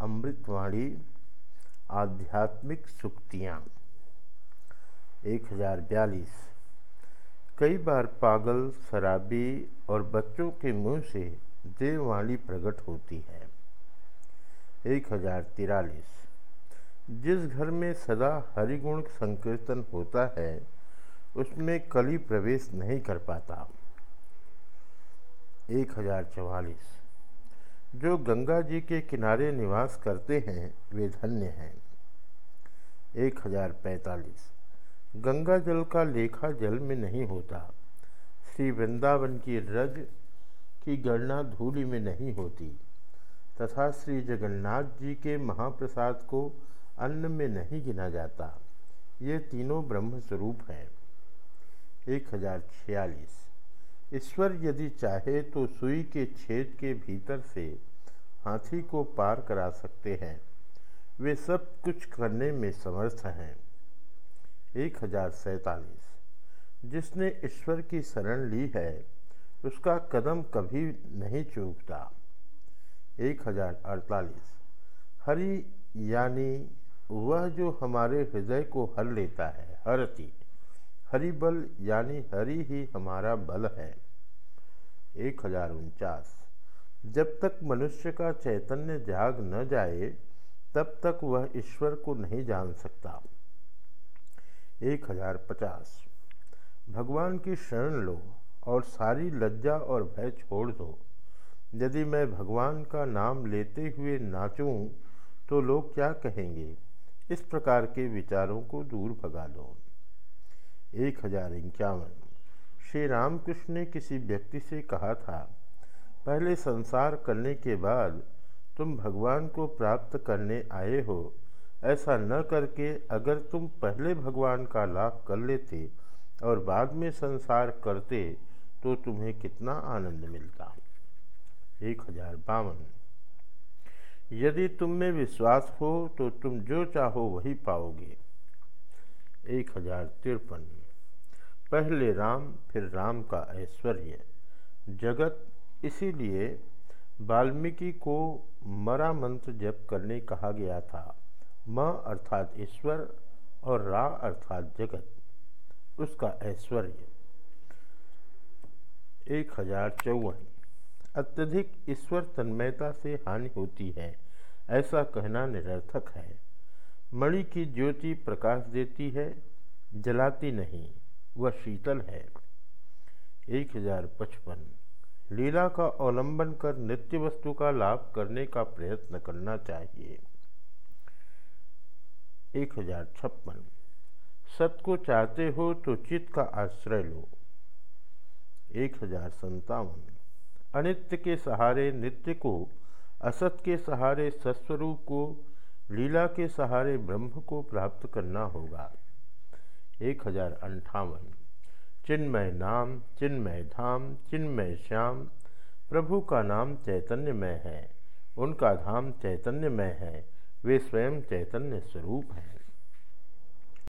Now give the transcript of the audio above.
अमृतवाणी आध्यात्मिक सुक्तियाँ। एक हज़ार बयालीस। कई बार पागल, शराबी और बच्चों के मुँह से देववाणी प्रकट होती है। एक हज़ार तिरालीस। जिस घर में सदा हरिगुण संकीर्तन होता है, उसमें कली प्रवेश नहीं कर पाता। एक हज़ार चवालीस। जो गंगा जी के किनारे निवास करते हैं, वे धन्य हैं। एक हज़ार पैंतालीस। गंगा जल का लेखा जल में नहीं होता। श्री वृंदावन की रज की गणना धूलि में नहीं होती। तथा श्री जगन्नाथ जी के महाप्रसाद को अन्न में नहीं गिना जाता। ये तीनों ब्रह्म स्वरूप हैं। एक हज़ार छियालीस। ईश्वर यदि चाहे तो सुई के छेद के भीतर से हाथी को पार करा सकते हैं। वे सब कुछ करने में समर्थ हैं। एक हज़ार सैतालीस। जिसने ईश्वर की शरण ली है, उसका कदम कभी नहीं चूकता। एक हज़ार अड़तालीस। हरि यानी वह जो हमारे हृदय को हर लेता है हरती हरिबल यानी हरि ही हमारा बल है। एक हज़ार उनचास। जब तक मनुष्य का चैतन्य जाग न जाए, तब तक वह ईश्वर को नहीं जान सकता। एक हज़ार पचास। भगवान की शरण लो और सारी लज्जा और भय छोड़ दो। यदि मैं भगवान का नाम लेते हुए नाचूं तो लोग क्या कहेंगे? इस प्रकार के विचारों को दूर भगा दो। एक हज़ार इक्यावन। श्री रामकृष्ण ने किसी व्यक्ति से कहा था पहले संसार करने के बाद तुम भगवान को प्राप्त करने आए हो। ऐसा न करके अगर तुम पहले भगवान का लाभ कर लेते और बाद में संसार करते तो तुम्हें कितना आनंद मिलता। एक हज़ार बावन। यदि तुम में विश्वास हो तो तुम जो चाहो वही पाओगे। एक हज़ार तिरपन। पहले राम, फिर राम का ऐश्वर्य। जगत इसीलिए वाल्मीकि को मरा मंत्र जप करने कहा गया था। म अर्थात ईश्वर और रा अर्थात जगत। उसका ऐश्वर्य। एक हज़ार चौवन। अत्यधिक ईश्वर तन्मयता से हानि होती है, ऐसा कहना निरर्थक है। मणि की ज्योति प्रकाश देती है, जलाती नहीं, वह शीतल है। एक हज़ार पचपन। लीला का अवलंबन कर नित्य वस्तु का लाभ करने का प्रयत्न करना चाहिए। एक हज़ार छप्पन। सत को चाहते हो तो चित्त का आश्रय लो। एक हज़ार संतावन अनित्य के सहारे नित्य को, असत के सहारे सस्वरूप को, लीला के सहारे ब्रह्म को प्राप्त करना होगा। एक हज़ार अंठावन। चिन्मय नाम, चिन्मय धाम, चिन्मय श्याम। प्रभु का नाम चैतन्यमय है, उनका धाम चैतन्यमय है, वे स्वयं चैतन्य स्वरूप हैं।